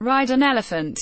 Ride an elephant.